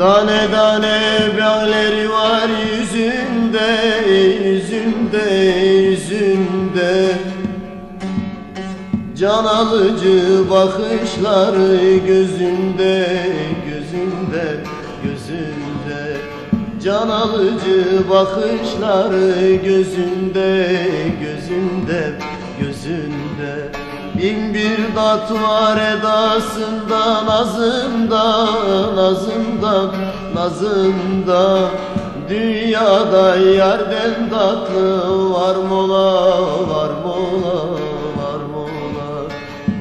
Tane tane bağları var yüzünde, yüzünde, yüzünde. Can alıcı bakışları gözünde, gözünde, gözünde. Can alıcı bakışları gözünde, gözünde, gözünde Bin bir tat var edasında, nazında, nazında, nazında Dünyada yerden tatlı var mola, var mola, var mola.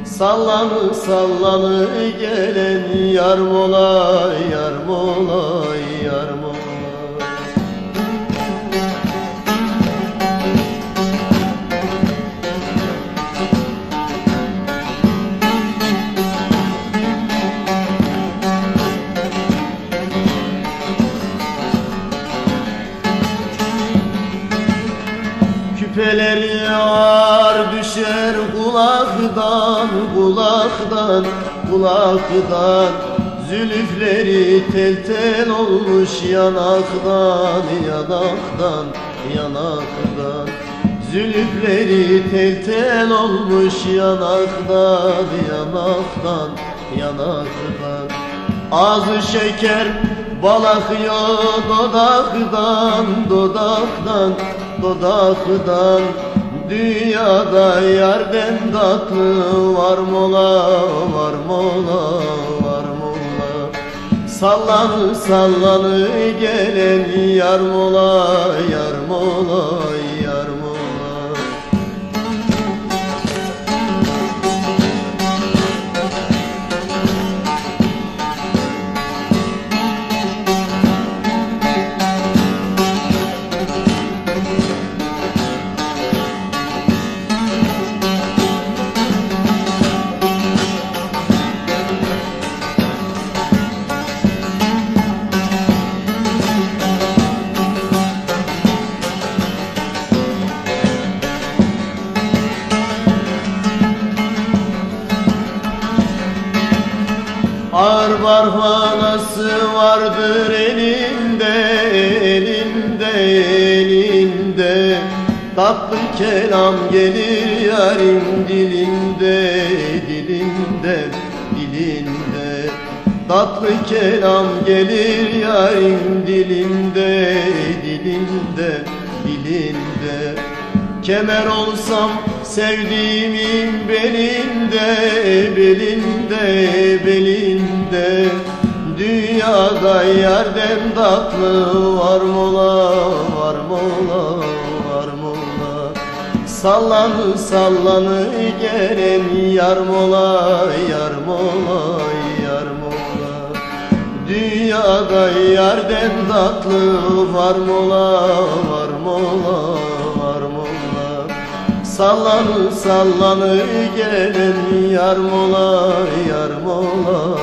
Sallanı sallanı gelen yar mola, yar mola, Küpeleri ağır düşer kulaktan, kulaktan, kulaktan. Zülüfleri tel tel olmuş yanaktan, yanaktan, yanaktan. Zülüfleri tel tel olmuş yanaktan, yanaktan, yanaktan. Ağzı şeker bal akıyor dodaktan, dodaktan, dodaktan Dünyada yerden tatlı var mola, var mola, var mola. Sallanı sallanı gelen yar yar mola, yar mola Ağır barhanası vardır elinde, elinde, elinde. Tatlı kelam gelir yarın dilinde, dilinde, dilinde. Tatlı kelam gelir yarın dilinde, dilinde, dilinde Kemer olsam sevdiğimin belinde, belinde, belinde. Dünyada yerden tatlı var mola, var mola, var mola. Sallanı sallanı gelen yar mola, yar mola, yar mola. Dünyada yerden tatlı var mola, var mola, Sallanı sallanı gelen yar mola, yar mola,